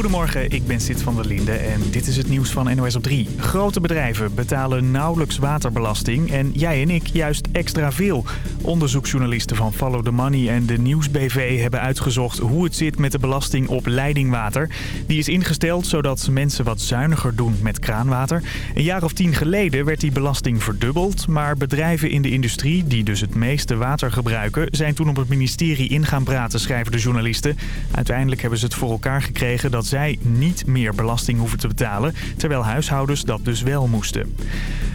Goedemorgen, ik ben Sid van der Linde en dit is het nieuws van NOS op 3. Grote bedrijven betalen nauwelijks waterbelasting en jij en ik juist extra veel. Onderzoeksjournalisten van Follow the Money en de Nieuwsbv hebben uitgezocht hoe het zit met de belasting op leidingwater. Die is ingesteld zodat mensen wat zuiniger doen met kraanwater. Een jaar of tien geleden werd die belasting verdubbeld, maar bedrijven in de industrie die dus het meeste water gebruiken zijn toen op het ministerie in gaan praten, schrijven de journalisten. Uiteindelijk hebben ze het voor elkaar gekregen dat zij niet meer belasting hoeven te betalen, terwijl huishoudens dat dus wel moesten.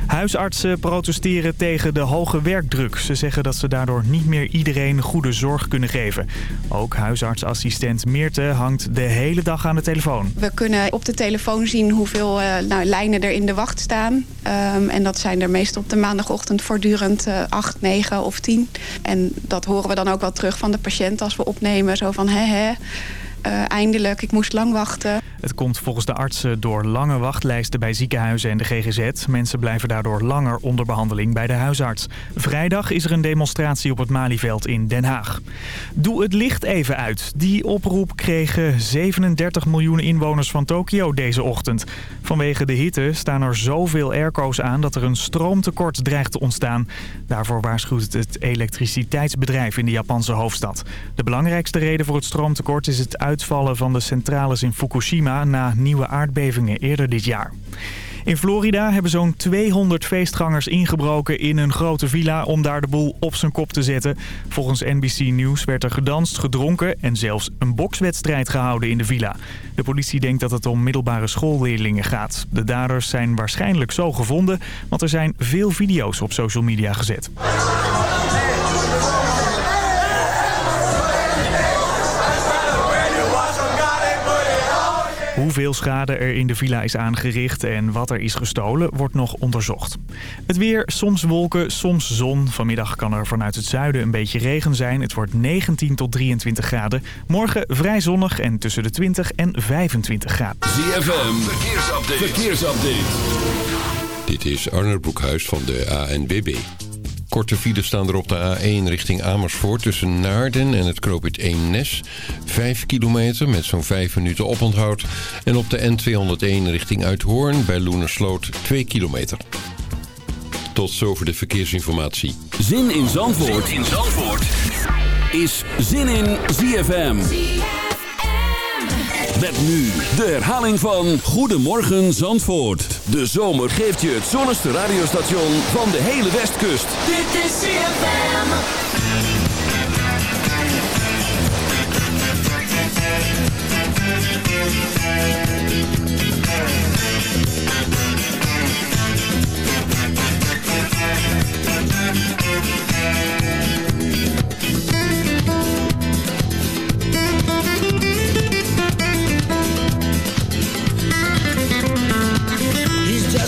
Huisartsen protesteren tegen de hoge werkdruk. Ze zeggen dat ze daardoor niet meer iedereen goede zorg kunnen geven. Ook huisartsassistent Meerte hangt de hele dag aan de telefoon. We kunnen op de telefoon zien hoeveel uh, nou, lijnen er in de wacht staan. Um, en dat zijn er meestal op de maandagochtend voortdurend uh, 8, 9 of 10. En dat horen we dan ook wel terug van de patiënt als we opnemen. Zo van, hè hè. Uh, eindelijk, ik moest lang wachten. Het komt volgens de artsen door lange wachtlijsten bij ziekenhuizen en de GGZ. Mensen blijven daardoor langer onder behandeling bij de huisarts. Vrijdag is er een demonstratie op het Malieveld in Den Haag. Doe het licht even uit. Die oproep kregen 37 miljoen inwoners van Tokio deze ochtend. Vanwege de hitte staan er zoveel airco's aan dat er een stroomtekort dreigt te ontstaan. Daarvoor waarschuwt het elektriciteitsbedrijf in de Japanse hoofdstad. De belangrijkste reden voor het stroomtekort is het uitvallen van de centrales in Fukushima na nieuwe aardbevingen eerder dit jaar. In Florida hebben zo'n 200 feestgangers ingebroken in een grote villa om daar de boel op zijn kop te zetten. Volgens NBC News werd er gedanst, gedronken en zelfs een bokswedstrijd gehouden in de villa. De politie denkt dat het om middelbare schoolleerlingen gaat. De daders zijn waarschijnlijk zo gevonden, want er zijn veel video's op social media gezet. Hoeveel schade er in de villa is aangericht en wat er is gestolen wordt nog onderzocht. Het weer, soms wolken, soms zon. Vanmiddag kan er vanuit het zuiden een beetje regen zijn. Het wordt 19 tot 23 graden. Morgen vrij zonnig en tussen de 20 en 25 graden. ZFM, verkeersupdate. verkeersupdate. Dit is Arnold Broekhuis van de ANBB. Korte files staan er op de A1 richting Amersfoort tussen Naarden en het knooppunt Eemnes. 5 kilometer met zo'n 5 minuten oponthoud. En op de N201 richting Uithoorn bij Loenersloot 2 kilometer. Tot zover de verkeersinformatie. Zin in Zandvoort, zin in Zandvoort. is Zin in ZFM. Met nu de herhaling van Goedemorgen Zandvoort. De zomer geeft je het zonnigste radiostation van de hele Westkust. Dit is CFM.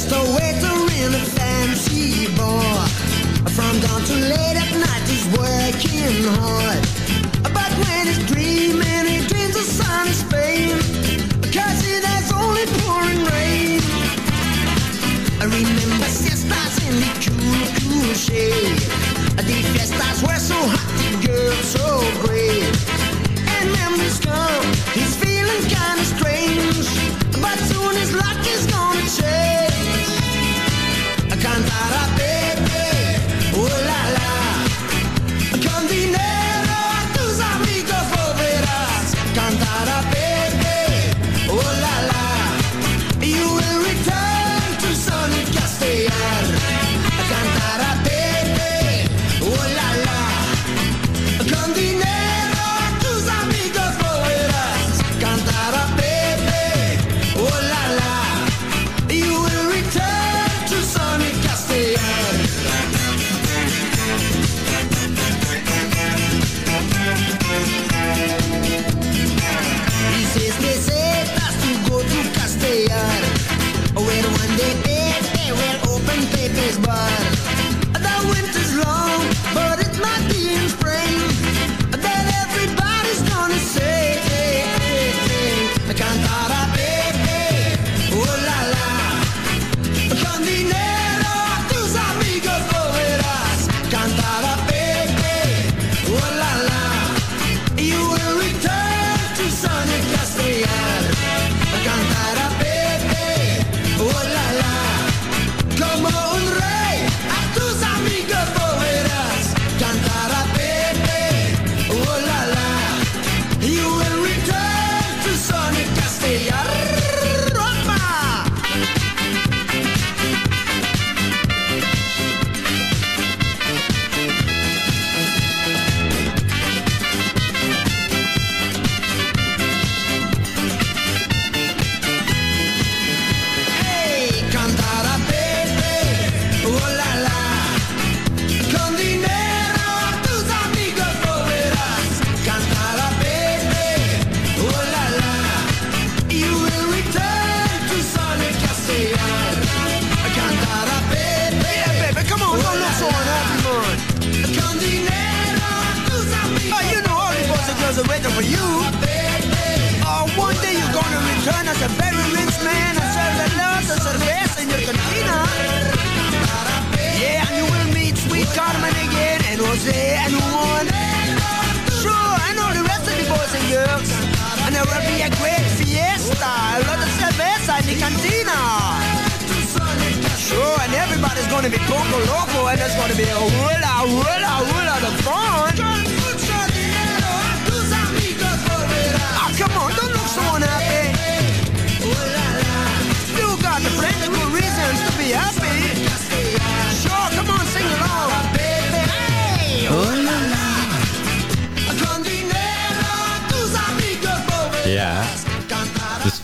just a waiter in a fancy bar. From dawn to late at night, he's working hard. But when he's dreaming, he dreams of sunny Spain. fame. Cause it has only pouring rain. I remember sisters in the cool, cool shade. The fiestas were so hot, the girls so great. And memories come.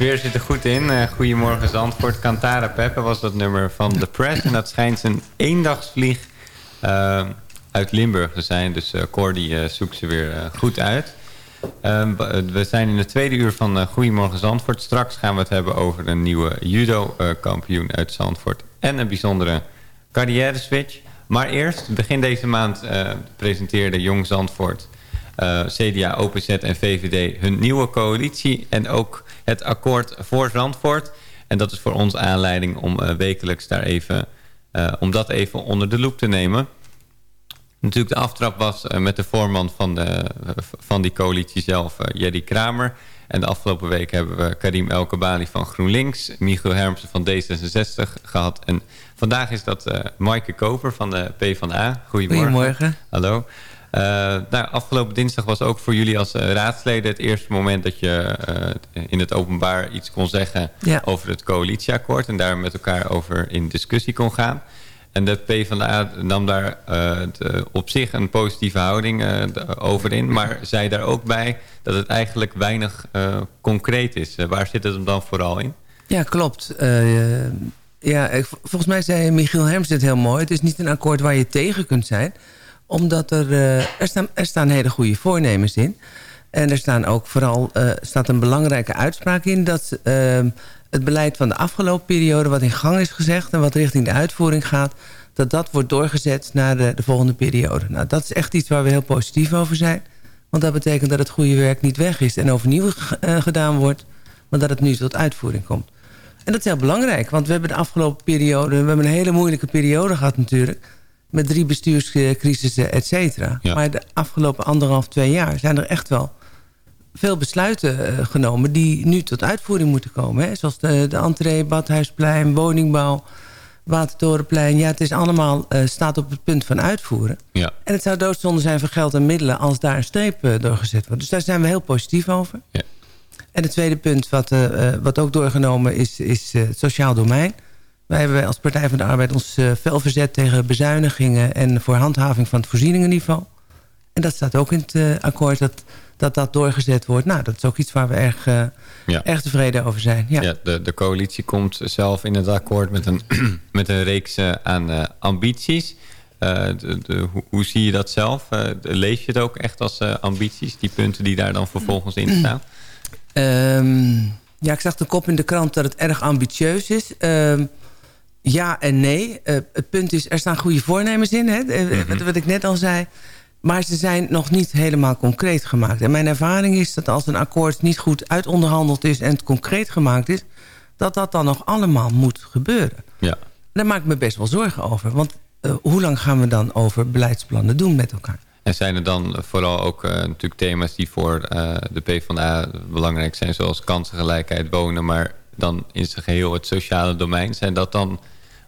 Sfeer zit er goed in. Uh, Goedemorgen Zandvoort. Cantara Peppe was dat nummer van The Press. En dat schijnt een eendagsvlieg uh, uit Limburg te zijn. Dus uh, Cordy uh, zoekt ze weer goed uit. Ehm, we zijn in het tweede uur van Goedemorgen Zandvoort. Straks gaan we het hebben over een nieuwe judo-kampioen uit Zandvoort. En een bijzondere carrière-switch. Maar eerst, begin deze maand presenteerde Jong Zandvoort... CDA, OPZ en VVD hun nieuwe coalitie... en ook het akkoord voor Zandvoort. En dat is voor ons aanleiding om uh, wekelijks daar even, uh, om dat even onder de loep te nemen. Natuurlijk de aftrap was uh, met de voorman van, de, van die coalitie zelf, Jerry Kramer. En de afgelopen week hebben we Karim Elkebali van GroenLinks... Michiel Hermsen van D66 gehad. En vandaag is dat Maaike Koper van de PvdA. Goedemorgen. Goedemorgen. Hallo. Uh, nou, afgelopen dinsdag was ook voor jullie als uh, raadsleden het eerste moment dat je uh, in het openbaar iets kon zeggen ja. over het coalitieakkoord en daar met elkaar over in discussie kon gaan. En de PvdA nam daar de, op zich een positieve houding over in, maar zei daar ook bij dat het eigenlijk weinig concreet is. waar zit het hem dan vooral in? Ja, klopt. ja, volgens mij zei Michiel Herms dit heel mooi. Het is niet een akkoord waar je tegen kunt zijn omdat er, uh, er, staan, er staan hele goede voornemens in. En er staan ook vooral uh, staat een belangrijke uitspraak in... dat uh, het beleid van de afgelopen periode wat in gang is gezegd... en wat richting de uitvoering gaat... dat dat wordt doorgezet naar de, de volgende periode. Nou, dat is echt iets waar we heel positief over zijn. Want dat betekent dat het goede werk niet weg is... en overnieuw gedaan wordt... maar dat het nu tot uitvoering komt. En dat is heel belangrijk, want we hebben de afgelopen periode... we hebben een hele moeilijke periode gehad natuurlijk met drie bestuurscrisissen, et cetera. Ja. Maar de afgelopen anderhalf, twee jaar zijn er echt wel veel besluiten uh, genomen... die nu tot uitvoering moeten komen. Hè? Zoals de, de entree, Badhuisplein, woningbouw, Watertorenplein. Ja, het is allemaal, uh, staat op het punt van uitvoeren. Ja. En het zou doodzonde zijn voor geld en middelen... als daar een streep uh, doorgezet wordt. Dus daar zijn we heel positief over. Ja. En het tweede punt wat, wat ook doorgenomen is, is het sociaal domein... Wij hebben als Partij van de Arbeid ons uh, fel verzet tegen bezuinigingen... en voor handhaving van het voorzieningenniveau. En dat staat ook in het uh, akkoord dat, dat dat doorgezet wordt. Nou, dat is ook iets waar we erg, ja. erg tevreden over zijn. Ja. ja de, de coalitie komt zelf in het akkoord met een, met een reeks aan ambities. De, de, hoe, hoe, zie je dat zelf? lees je het ook echt als ambities, die punten die daar dan vervolgens in staan? Um, ja, ik zag de kop in de krant dat het erg ambitieus is... Um, ja en nee. Uh, het punt is, er staan goede voornemens in. Hè? Mm -hmm. Wat ik net al zei. Maar ze zijn nog niet helemaal concreet gemaakt. En mijn ervaring is dat als een akkoord niet goed uitonderhandeld is... en het concreet gemaakt is... dat dat dan nog allemaal moet gebeuren. Ja. Daar maak ik me best wel zorgen over. Want uh, hoe lang gaan we dan over beleidsplannen doen met elkaar? En zijn er dan vooral ook uh, natuurlijk thema's die voor de PvdA belangrijk zijn... zoals kansengelijkheid, wonen... maar dan in zijn geheel het sociale domein. Zijn dat dan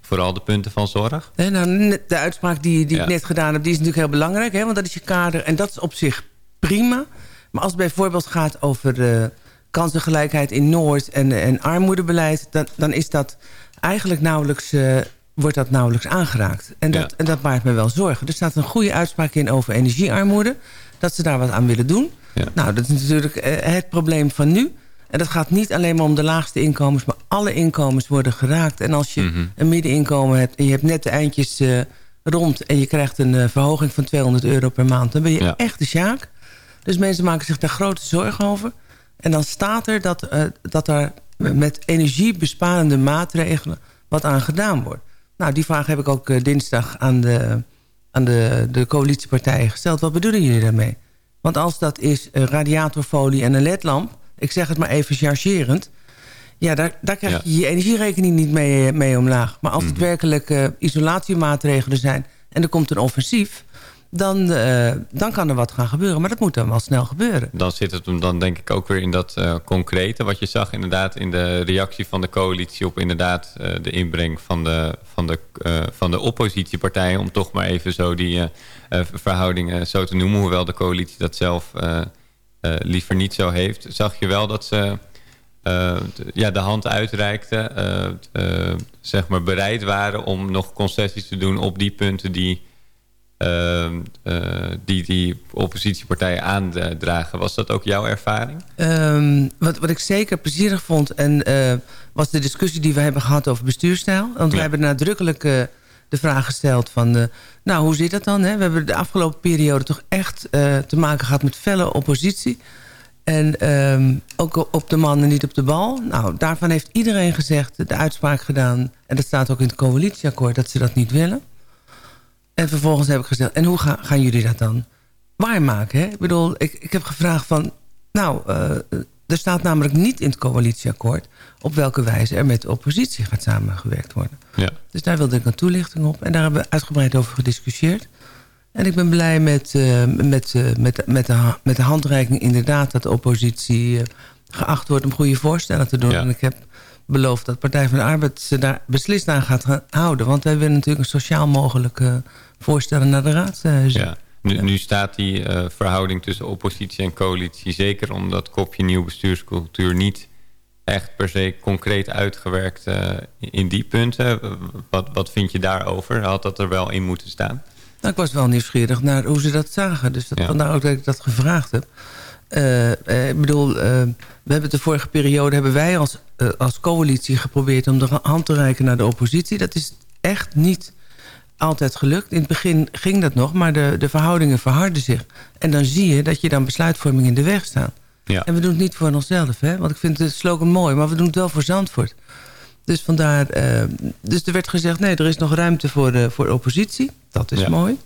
vooral de punten van zorg? Nee, nou, de uitspraak die, die ja. ik net gedaan heb, die is natuurlijk heel belangrijk. Hè, want dat is je kader en dat is op zich prima. Maar als het bijvoorbeeld gaat over uh, kansengelijkheid in Noord en, en armoedebeleid... Dan, dan is dat eigenlijk nauwelijks, uh, wordt dat nauwelijks aangeraakt. En dat, Ja. en dat maakt me wel zorgen. Er staat een goede uitspraak in over energiearmoede. Dat ze daar wat aan willen doen. Ja. Nou, dat is natuurlijk uh, het probleem van nu. En dat gaat niet alleen maar om de laagste inkomens... maar alle inkomens worden geraakt. En als je Mhm. een middeninkomen hebt... en je hebt net de eindjes eh, rond... en je krijgt een eh, verhoging van 200 euro per maand... dan ben je Ja. echt de sjaak. Dus mensen maken zich daar grote zorgen over. En dan staat er dat, eh, dat er met energiebesparende maatregelen... wat aan gedaan wordt. Nou, die vraag heb ik ook dinsdag aan, de, aan de, de coalitiepartijen gesteld. Wat bedoelen jullie daarmee? Want als dat is uh, radiatorfolie en een ledlamp... ik zeg het maar even chargerend... ja, daar, daar krijg je je energierekening niet mee, mee omlaag. Maar als het mhm. werkelijk uh, isolatiemaatregelen zijn... en er komt een offensief dan, uh, dan kan er wat gaan gebeuren. Maar dat moet dan wel snel gebeuren. Dan zit het hem dan denk ik ook weer in dat uh, concrete. Wat je zag inderdaad in de reactie van de coalitie... op inderdaad de inbreng van de, van, de, van de oppositiepartijen... om toch maar even zo die verhoudingen zo te noemen... hoewel de coalitie dat zelf liever niet zo heeft... zag je wel dat ze... ja, de hand uitreikten, zeg maar bereid waren om nog concessies te doen op die punten die Ehm, eh, die die oppositiepartijen aandragen. Was dat ook jouw ervaring? Um, wat, wat ik zeker plezierig vond... en uh, was de discussie die we hebben gehad over bestuurstijl. Want we hebben nadrukkelijk de vraag gesteld van... nou, hoe zit dat dan? Hè? We hebben de afgelopen periode toch echt te maken gehad met felle oppositie. En um, ook op de man en niet op de bal. Nou, daarvan heeft iedereen gezegd, de uitspraak gedaan... en dat staat ook in het coalitieakkoord, dat ze dat niet willen... En vervolgens heb ik gezegd, en hoe gaan, gaan jullie dat dan waarmaken? Hè? Ik bedoel, ik, ik heb gevraagd van... Nou, uh, er staat namelijk niet in het coalitieakkoord... op welke wijze er met de oppositie gaat samengewerkt worden. Ja. Dus daar wilde ik een toelichting op. En daar hebben we uitgebreid over gediscussieerd. En ik ben blij met, uh, met, uh, met, met, de, met de handreiking inderdaad... dat de oppositie geacht wordt om goede voorstellen te doen. Ja. En ik heb beloofd dat Partij van de Arbeid... ze daar beslist aan gaat houden. Want wij willen natuurlijk een sociaal mogelijke voorstellen naar de raad uh, ja. Nu, nu, staat die uh, verhouding tussen oppositie en coalitie... zeker omdat kopje nieuw bestuurscultuur niet echt per se concreet uitgewerkt uh, in die punten. Wat, wat vind je daarover? Had dat er wel in moeten staan? Nou, ik was wel nieuwsgierig naar hoe ze dat zagen. Dus dat, ja. vandaar ook dat ik dat gevraagd heb. Uh, uh, ik bedoel, we hebben de vorige periode... hebben wij als, als coalitie geprobeerd om de hand te reiken naar de oppositie. Dat is echt niet altijd gelukt. In het begin ging dat nog, maar de, de verhoudingen verharden zich. En dan zie je dat je dan besluitvorming in de weg staat. Ja. En we doen het niet voor onszelf, hè? want ik vind het slogan mooi... maar we doen het wel voor Zandvoort. Dus vandaar, uh, dus er werd gezegd... nee, er is nog ruimte voor de, voor de oppositie. Dat is ja. mooi.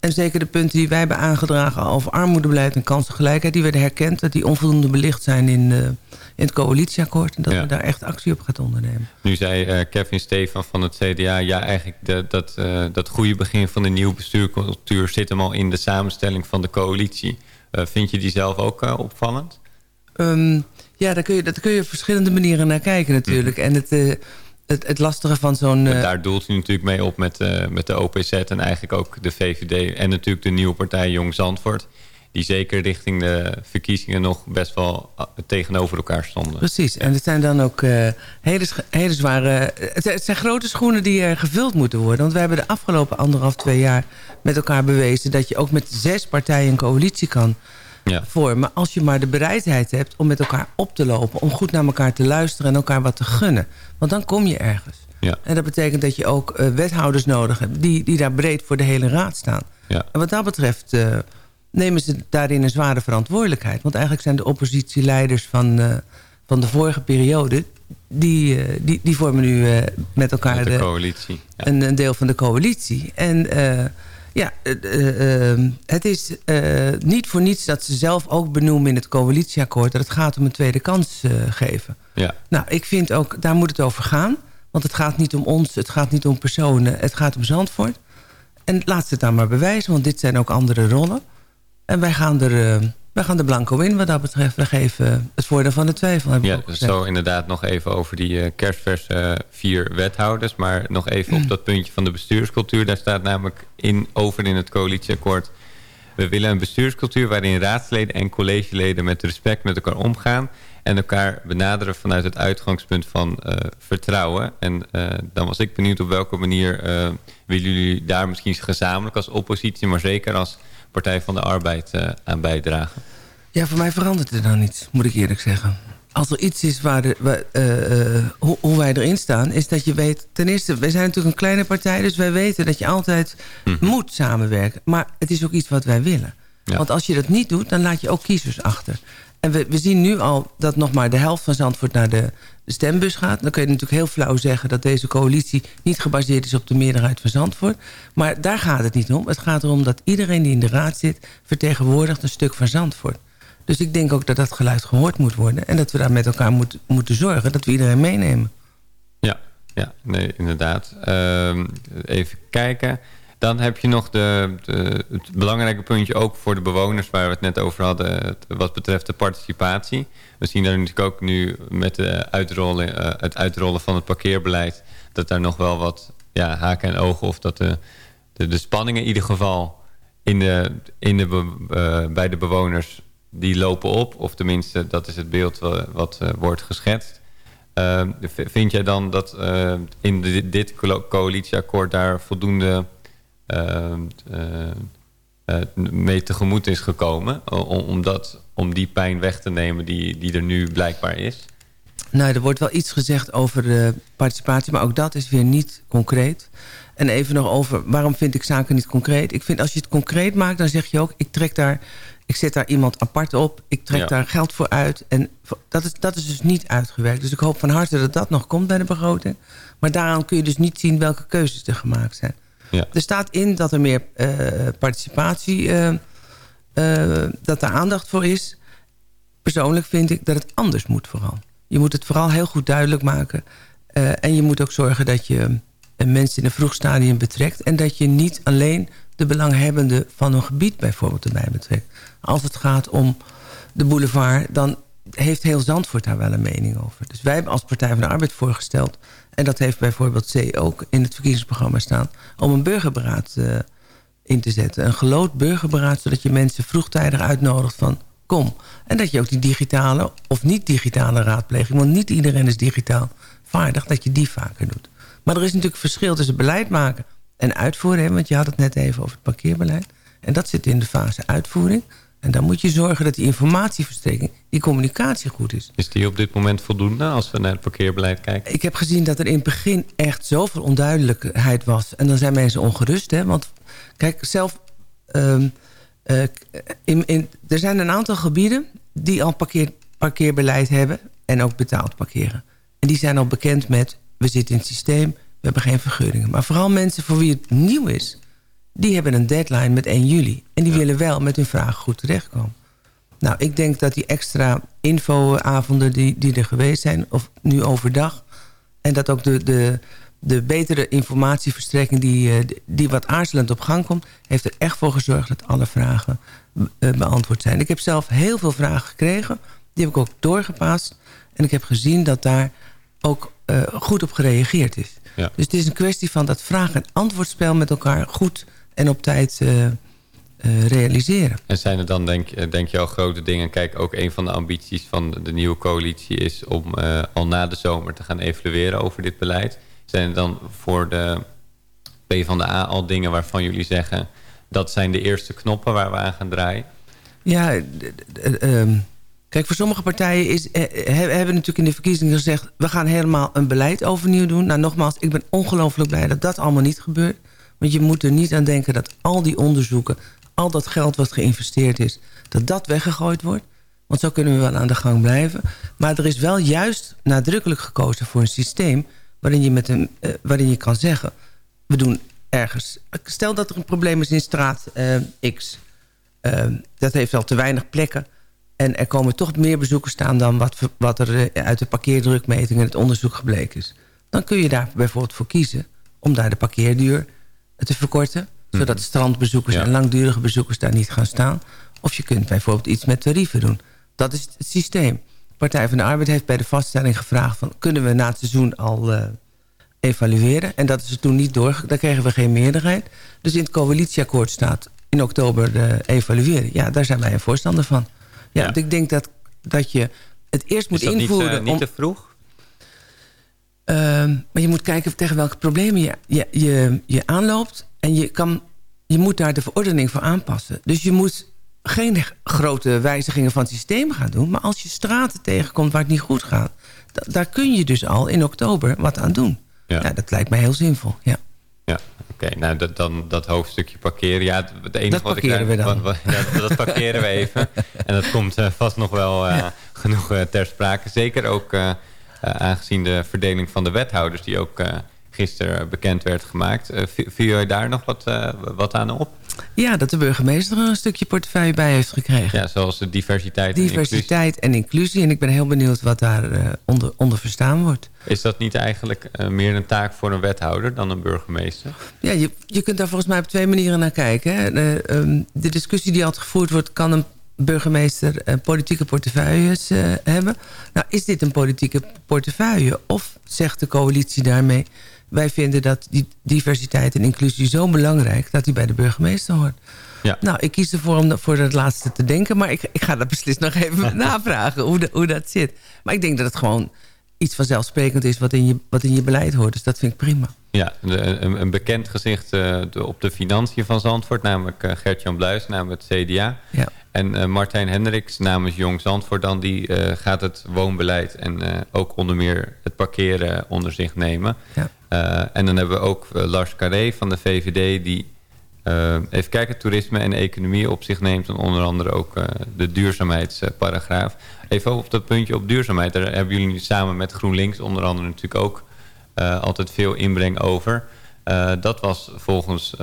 En zeker de punten die wij hebben aangedragen over armoedebeleid en kansengelijkheid... die werden herkend dat die onvoldoende belicht zijn in, uh, in het coalitieakkoord. En dat ja. we daar echt actie op gaan ondernemen. Nu zei uh, Kevin Stefan van het CDA... ja, eigenlijk de, dat, uh, dat goede begin van de nieuwe bestuurcultuur... zit hem al in de samenstelling van de coalitie. vind je die zelf ook opvallend? Um, ja, daar kun, je, daar kun je op verschillende manieren naar kijken natuurlijk. Mm. En het het, het lastige van zo'n... Uh... Daar doelt hij natuurlijk mee op met, uh, met de OPZ en eigenlijk ook de VVD. En natuurlijk de nieuwe partij Jong Zandvoort. Die zeker richting de verkiezingen nog best wel eh, tegenover elkaar stonden. Precies. En het zijn dan ook uh, hele, hele zware... Het zijn grote schoenen die er gevuld moeten worden. Want we hebben de afgelopen anderhalf, twee jaar met elkaar bewezen... dat je ook met zes partijen een coalitie kan ja. vormen. Als je maar de bereidheid hebt om met elkaar op te lopen. Om goed naar elkaar te luisteren en elkaar wat te gunnen. Want dan kom je ergens. Ja. En dat betekent dat je ook uh, wethouders nodig hebt... Die, die daar breed voor de hele raad staan. Ja. En wat dat betreft uh, nemen ze daarin een zware verantwoordelijkheid. Want eigenlijk zijn de oppositieleiders van, uh, van de vorige periode... die, die, die vormen nu met elkaar met de coalitie. Ja. Een, een, deel van de coalitie. En ja, uh, uh, het is uh, niet voor niets dat ze zelf ook benoemen in het coalitieakkoord... dat het gaat om een tweede kans geven. Ja. Nou, ik vind ook, daar moet het over gaan. Want het gaat niet om ons, het gaat niet om personen, het gaat om Zandvoort. En laat ze het dan maar bewijzen, want dit zijn ook andere rollen. En wij gaan er wij gaan de blanco in wat dat betreft. We geven het voordeel van de twijfel. Heb ja, zo inderdaad nog even over die uh, kerstverse uh, vier wethouders. Maar nog even op dat puntje van de bestuurscultuur. Daar staat namelijk in, over in het coalitieakkoord. We willen een bestuurscultuur waarin raadsleden en collegeleden met respect met elkaar omgaan. En elkaar benaderen vanuit het uitgangspunt van uh, vertrouwen. En dan was ik benieuwd op welke manier willen jullie daar misschien gezamenlijk als oppositie. Maar zeker als Partij van de Arbeid uh, aan bijdragen? Ja, voor mij verandert er dan niets, moet ik eerlijk zeggen. Als er iets is waar, de, waar uh, uh, hoe, hoe, wij erin staan... is dat je weet... Ten eerste, wij zijn natuurlijk een kleine partij... dus wij weten dat je altijd mm -hmm. moet samenwerken. Maar het is ook iets wat wij willen. Ja. Want als je dat niet doet, dan laat je ook kiezers achter. En we, zien nu al dat nog maar de helft van Zandvoort naar de, de stembus gaat. Dan kun je natuurlijk heel flauw zeggen dat deze coalitie niet gebaseerd is op de meerderheid van Zandvoort. Maar daar gaat het niet om. Het gaat erom dat iedereen die in de raad zit vertegenwoordigt een stuk van Zandvoort. Dus ik denk ook dat dat geluid gehoord moet worden. En dat we daar met elkaar moet, moeten zorgen dat we iedereen meenemen. Ja, ja nee, inderdaad. Ehm, even kijken. Dan heb je nog de, de, het belangrijke puntje ook voor de bewoners... waar we het net over hadden, wat betreft de participatie. We zien daar natuurlijk ook nu met de uitrollen, uh, het uitrollen van het parkeerbeleid... dat daar nog wel wat ja, haken en ogen... of dat de, de, de spanningen in ieder geval in de, in de, uh, bij de bewoners... die lopen op. Of tenminste, dat is het beeld wat, uh, wordt geschetst. vind jij dan dat in dit coalitieakkoord daar voldoende eh, eh, mee tegemoet is gekomen. Om, dat, om die pijn weg te nemen die, die er nu blijkbaar is. Nou, er wordt wel iets gezegd over de participatie, maar ook dat is weer niet concreet. En even nog over, waarom vind ik zaken niet concreet? Ik vind als je het concreet maakt, dan zeg je ook... ik trek daar, ik zet daar iemand apart op, ik trek daar geld voor uit. En dat is, dat is dus niet uitgewerkt. Dus ik hoop van harte dat dat nog komt bij de begroting. Maar daaraan kun je dus niet zien welke keuzes er gemaakt zijn. Ja. Er staat in dat er meer uh, participatie, uh, dat er aandacht voor is. Persoonlijk vind ik dat het anders moet vooral. Je moet het vooral heel goed duidelijk maken. en je moet ook zorgen dat je mensen in een vroeg stadium betrekt. En dat je niet alleen de belanghebbenden van een gebied bijvoorbeeld erbij betrekt. Als het gaat om de boulevard, dan heeft heel Zandvoort daar wel een mening over. Dus wij hebben als Partij van de Arbeid voorgesteld en dat heeft bijvoorbeeld C ook in het verkiezingsprogramma staan... om een burgerberaad uh, in te zetten. Een gelood burgerberaad, zodat je mensen vroegtijdig uitnodigt van... kom. En dat je ook die digitale of niet-digitale raadpleging... want niet iedereen is digitaal vaardig, dat je die vaker doet. Maar er is natuurlijk verschil tussen beleid maken en uitvoeren. Want je had het net even over het parkeerbeleid. En dat zit in de fase uitvoering. En dan moet je zorgen dat die informatieverstrekking, die communicatie goed is. Is die op dit moment voldoende als we naar het parkeerbeleid kijken? Ik heb gezien dat er in het begin echt zoveel onduidelijkheid was. En dan zijn mensen ongerust. Hè? Want kijk, zelf... Um, uh, in, in, er zijn een aantal gebieden die al parkeer, parkeerbeleid hebben. En ook betaald parkeren. En die zijn al bekend met, we zitten in het systeem, we hebben geen vergunningen. Maar vooral mensen voor wie het nieuw is die hebben een deadline met 1 juli. En die willen wel met hun vragen goed terechtkomen. Nou, ik denk dat die extra infoavonden die, die er geweest zijn... of nu overdag... en dat ook de, de, de betere informatieverstrekking die, eh, die wat aarzelend op gang komt... heeft er echt voor gezorgd dat alle vragen eh, beantwoord zijn. Ik heb zelf heel veel vragen gekregen. Die heb ik ook doorgepast. En ik heb gezien dat daar ook uh, goed op gereageerd is. Ja. Dus het is een kwestie van dat vraag- en antwoordspel met elkaar goed en op tijd uh, uh, realiseren. En zijn er dan, denk, eh, denk je al grote dingen... kijk, ook een van de ambities van de nieuwe coalitie is... om al na de zomer te gaan evalueren over dit beleid. Zijn er dan voor de PvdA al dingen waarvan jullie zeggen... dat zijn de eerste knoppen waar we aan gaan draaien? Ja, um, kijk, voor sommige partijen is, eh, hebben natuurlijk in de verkiezingen gezegd... we gaan helemaal een beleid overnieuw doen. Nou, nogmaals, ik ben ongelooflijk blij dat dat allemaal niet gebeurt. Want je moet er niet aan denken dat al die onderzoeken... al dat geld wat geïnvesteerd is, dat dat weggegooid wordt. Want zo kunnen we wel aan de gang blijven. Maar er is wel juist nadrukkelijk gekozen voor een systeem... waarin je, met een, uh, waarin je kan zeggen... we doen ergens... Stel dat er een probleem is in straat uh, X. Uh, dat heeft al te weinig plekken. En er komen toch meer bezoekers staan... dan wat, wat er uit de parkeerdrukmeting en het onderzoek gebleken is. Dan kun je daar bijvoorbeeld voor kiezen... om daar de parkeerduur te verkorten. Zodat mhm. strandbezoekers en langdurige bezoekers daar niet gaan staan. Of je kunt bijvoorbeeld iets met tarieven doen. Dat is het systeem. Partij van de Arbeid heeft bij de vaststelling gevraagd... Van, kunnen we na het seizoen al uh, evalueren? En dat is er toen niet door. Daar kregen we geen meerderheid. Dus in het coalitieakkoord staat in oktober de evalueren. Ja, daar zijn wij een voorstander van. Ja, ja. ik denk dat, dat je het eerst moet invoeren... Niet, uh, niet te vroeg? Uh, maar je moet kijken tegen welke problemen je, je, je, je aanloopt. En je, kan, je moet daar de verordening voor aanpassen. Dus je moet geen grote wijzigingen van het systeem gaan doen. Maar als je straten tegenkomt waar het niet goed gaat... daar kun je dus al in oktober wat aan doen. Ja. dat lijkt mij heel zinvol, ja. Ja, oké. Nou, dat, dan dat hoofdstukje parkeren. Ja, het, enige dat wat parkeren ik, we dan. Wat, ja, dat parkeren we even. En dat komt uh, vast nog wel uh, ja. genoeg uh, ter sprake. Zeker ook aangezien de verdeling van de wethouders... die ook gisteren bekend werd gemaakt. viel je daar nog wat, wat aan op? Ja, dat de burgemeester er een stukje portefeuille bij heeft gekregen. Ja, zoals de diversiteit, diversiteit en inclusie. en inclusie. En ik ben heel benieuwd wat daar uh, onder, onder verstaan wordt. Is dat niet eigenlijk uh, meer een taak voor een wethouder dan een burgemeester? Ja, je, je kunt daar volgens mij op twee manieren naar kijken. Hè. De, um, de discussie die altijd gevoerd wordt... kan een burgemeester uh, politieke portefeuilles hebben. Nou, is dit een politieke portefeuille? Of zegt de coalitie daarmee wij vinden dat die diversiteit en inclusie zo belangrijk... dat die bij de burgemeester hoort. Ja. Nou, ik kies ervoor om voor het laatste te denken... maar ik, ik ga dat beslist nog even navragen hoe, de, hoe dat zit. Maar ik denk dat het gewoon iets vanzelfsprekend is wat in je, wat in je beleid hoort. Dus dat vind ik prima. Ja, een, een bekend gezicht uh, de, op de financiën van Zandvoort... namelijk uh, Gert-Jan Bluis namens het CDA. Ja. En uh, Martijn Hendricks namens Jong Zandvoort... dan die gaat het woonbeleid en ook onder meer het parkeren onder zich nemen. Ja. en dan hebben we ook Lars Carré van de VVD... die even kijken, toerisme en economie op zich neemt... en onder andere ook de duurzaamheidsparagraaf. Even op dat puntje op duurzaamheid. Daar hebben jullie samen met GroenLinks onder andere natuurlijk ook... Uh, altijd veel inbreng over. Dat was volgens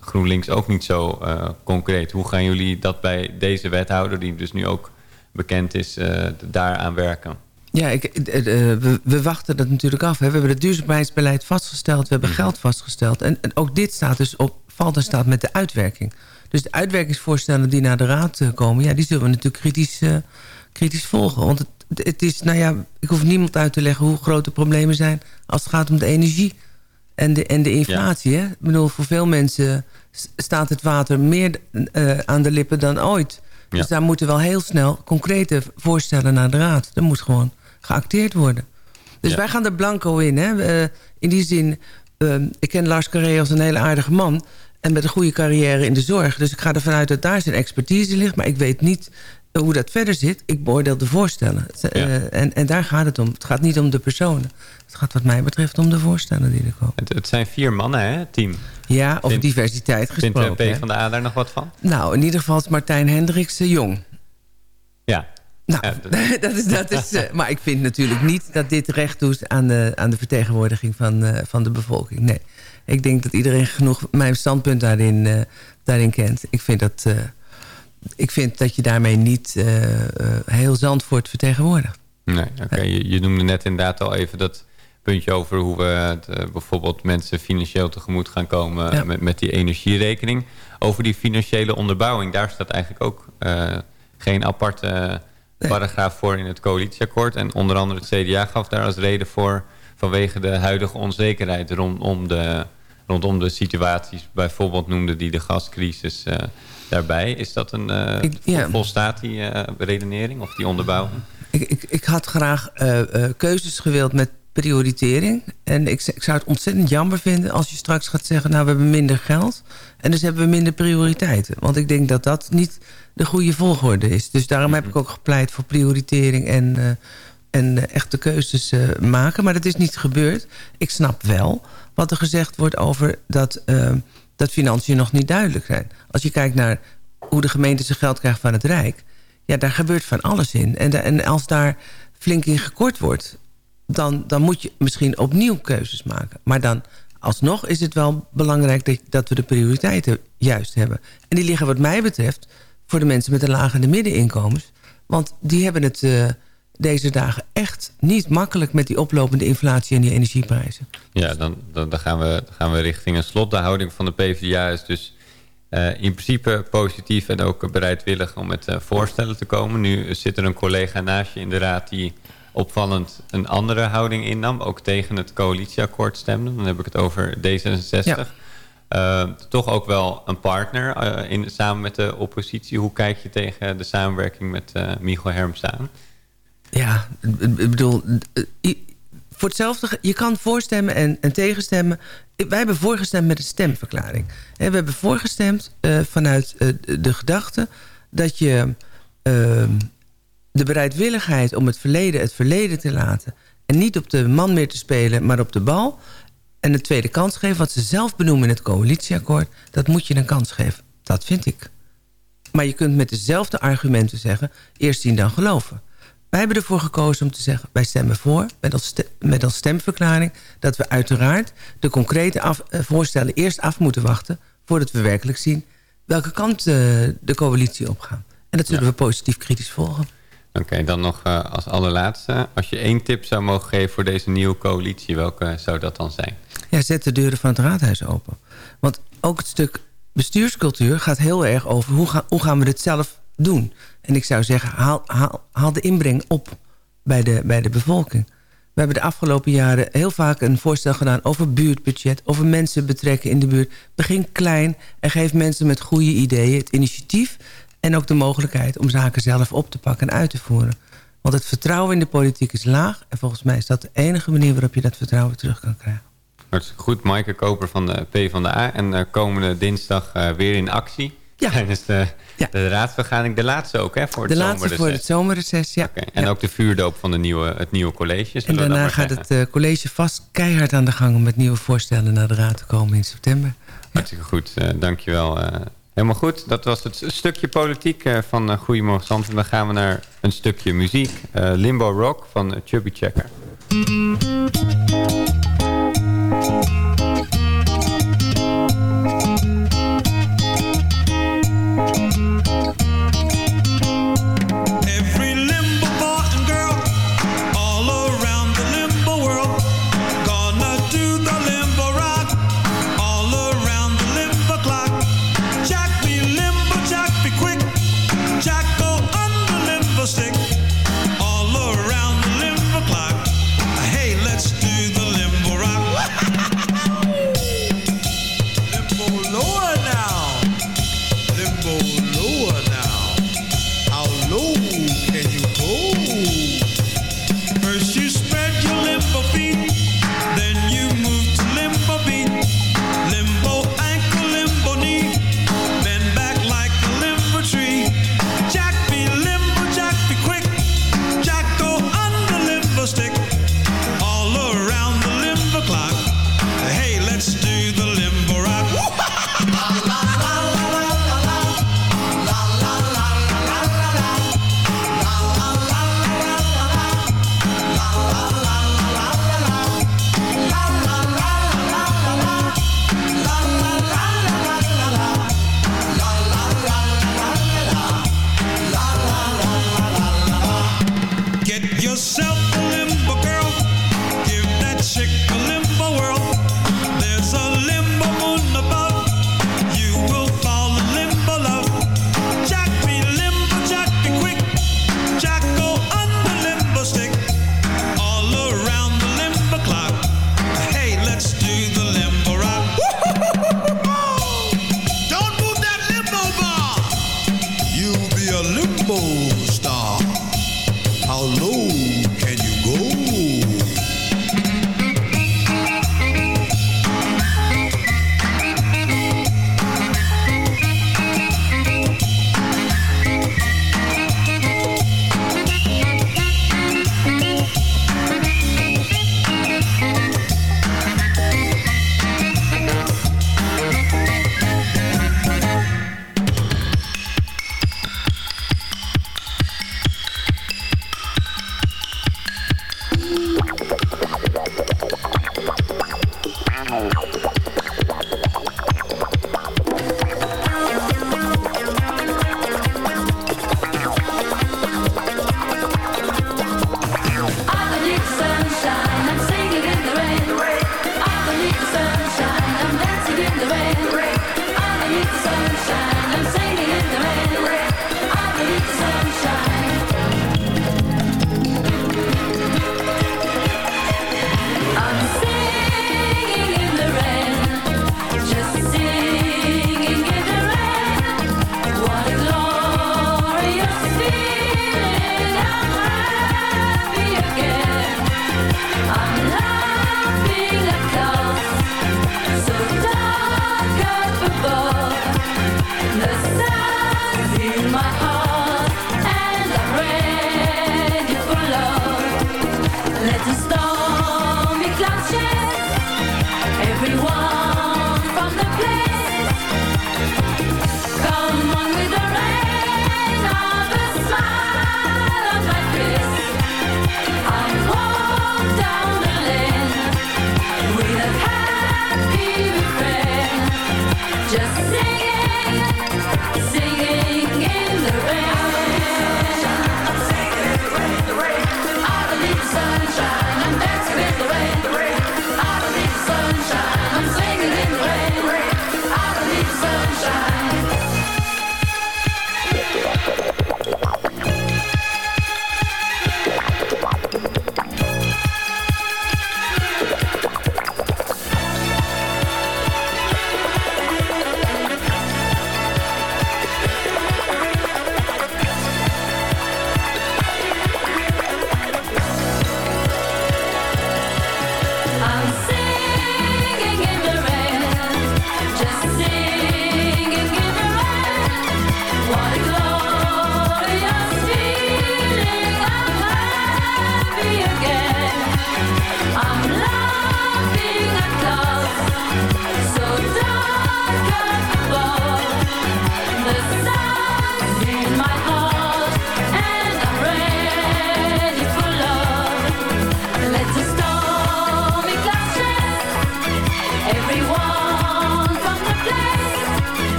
GroenLinks ook niet zo concreet. Hoe gaan jullie dat bij deze wethouder, die dus nu ook bekend is, daaraan werken? Ja, ik, we, we, wachten dat natuurlijk af. Hè. We hebben het duurzaamheidsbeleid vastgesteld. We hebben mhm. geld vastgesteld. En, en, ook dit staat dus op, valt en staat met de uitwerking. Dus de uitwerkingsvoorstellen die naar de raad komen... Ja, die zullen we natuurlijk kritisch, kritisch volgen. Want het, het is, nou ja, ik hoef niemand uit te leggen hoe grote problemen zijn... als het gaat om de energie en de, en de inflatie. Hè? Ik bedoel, voor veel mensen staat het water meer uh, aan de lippen dan ooit. Dus daar moeten wel heel snel concrete voorstellen naar de raad. Er moet gewoon geacteerd worden. Dus wij gaan er blanco in. Hè? Uh, in die zin, uh, ik ken Lars Carré als een hele aardige man... en met een goede carrière in de zorg. Dus ik ga ervan uit dat daar zijn expertise ligt. Maar ik weet niet hoe dat verder zit, ik beoordeel de voorstellen. Uh, en, en daar gaat het om. Het gaat niet om de personen. Het gaat wat mij betreft om de voorstellen die er komen. Het, het zijn vier mannen, hè, team? Ja, of diversiteit gesproken. Vindt de PvdA daar nog wat van? Nou, in ieder geval is Martijn Hendricks jong. Ja. Nou, ja, dat... is, dat is, uh, maar ik vind natuurlijk niet dat dit recht doet aan de, aan de vertegenwoordiging van, uh, van de bevolking. Nee, ik denk dat iedereen genoeg mijn standpunt daarin, uh, daarin kent. Ik vind dat ik vind dat je daarmee niet heel Zandvoort vertegenwoordigt. Nee, oké. Je, je, noemde net inderdaad al even dat puntje over hoe we het, bijvoorbeeld mensen financieel tegemoet gaan komen ja. met, met die energierekening. Over die financiële onderbouwing, daar staat eigenlijk ook geen aparte. Paragraaf voor in het coalitieakkoord. En onder andere het CDA gaf daar als reden voor vanwege de huidige onzekerheid rondom de, rondom de situaties. Bijvoorbeeld noemde die de gascrisis daarbij. Is dat een uh, ik, ja. volstaat die uh, redenering of die onderbouwing? Ik, ik, ik had graag uh, keuzes gewild met prioritering. En ik, ik, zou het ontzettend jammer vinden als je straks gaat zeggen... nou, we hebben minder geld en dus hebben we minder prioriteiten. Want ik denk dat dat niet de goede volgorde is. Dus daarom heb ik ook gepleit voor prioritering en, en echte keuzes maken. Maar dat is niet gebeurd. Ik snap wel wat er gezegd wordt over dat dat financiën nog niet duidelijk zijn. Als je kijkt naar hoe de gemeente zijn geld krijgt van het Rijk... ja, daar gebeurt van alles in. En, en als daar flink in gekort wordt... Dan, dan moet je misschien opnieuw keuzes maken. Maar dan alsnog is het wel belangrijk dat, dat we de prioriteiten juist hebben. En die liggen wat mij betreft voor de mensen met de lage en de middeninkomens. Want die hebben het... Uh, deze dagen echt niet makkelijk met die oplopende inflatie en die energieprijzen. Ja, dan, dan, gaan, we, gaan we richting een slot. De houding van de PvdA is dus uh, in principe positief en ook bereidwillig om met uh, voorstellen te komen. Nu zit er een collega naast je in de raad die opvallend een andere houding innam. Ook tegen het coalitieakkoord stemde. Dan heb ik het over D66. Ja. Uh, toch ook wel een partner in, samen met de oppositie. Hoe kijk je tegen de samenwerking met Michel Herms aan? Ja, ik bedoel... Voor hetzelfde, je kan voorstemmen en, en tegenstemmen. Wij hebben voorgestemd met een stemverklaring. We hebben voorgestemd uh, vanuit uh, de gedachte... dat je uh, de bereidwilligheid om het verleden het verleden te laten... en niet op de man meer te spelen, maar op de bal... en een tweede kans geven... wat ze zelf benoemen in het coalitieakkoord... dat moet je een kans geven. Dat vind ik. Maar je kunt met dezelfde argumenten zeggen... eerst zien dan geloven. Wij hebben ervoor gekozen om te zeggen... wij stemmen voor, met als, met als stemverklaring... dat we uiteraard de concrete af, eh, voorstellen eerst af moeten wachten... voordat we werkelijk zien welke kant uh, de coalitie opgaat. En dat zullen we positief kritisch volgen. Oké, dan nog uh, als allerlaatste. Als je één tip zou mogen geven voor deze nieuwe coalitie... welke zou dat dan zijn? Ja, zet de deuren van het raadhuis open. Want ook het stuk bestuurscultuur gaat heel erg over... hoe, hoe gaan we dit zelf doen? En ik zou zeggen, haal, haal, haal de inbreng op bij de, bij de bevolking. We hebben de afgelopen jaren heel vaak een voorstel gedaan... over buurtbudget, over mensen betrekken in de buurt. Begin klein en geef mensen met goede ideeën het initiatief... en ook de mogelijkheid om zaken zelf op te pakken en uit te voeren. Want het vertrouwen in de politiek is laag... en volgens mij is dat de enige manier waarop je dat vertrouwen terug kan krijgen. Hartstikke goed, Maaike Koper van de P van de A. En uh, komende dinsdag uh, weer in actie. Ja. Tijdens de, ja. de raadsvergadering. De laatste ook, hè? Voor de het laatste voor het zomerreces, ja. Okay. En ja. ook de vuurdoop van de nieuwe, het nieuwe college. En daarna gaat het uh, college vast keihard aan de gang... om met nieuwe voorstellen naar de raad te komen in september. Hartstikke goed, dankjewel. Helemaal goed, dat was het stukje politiek uh, van uh, Goedemorgen Zand. En dan gaan we naar een stukje muziek. Uh, Limbo Rock van Chubby Checker.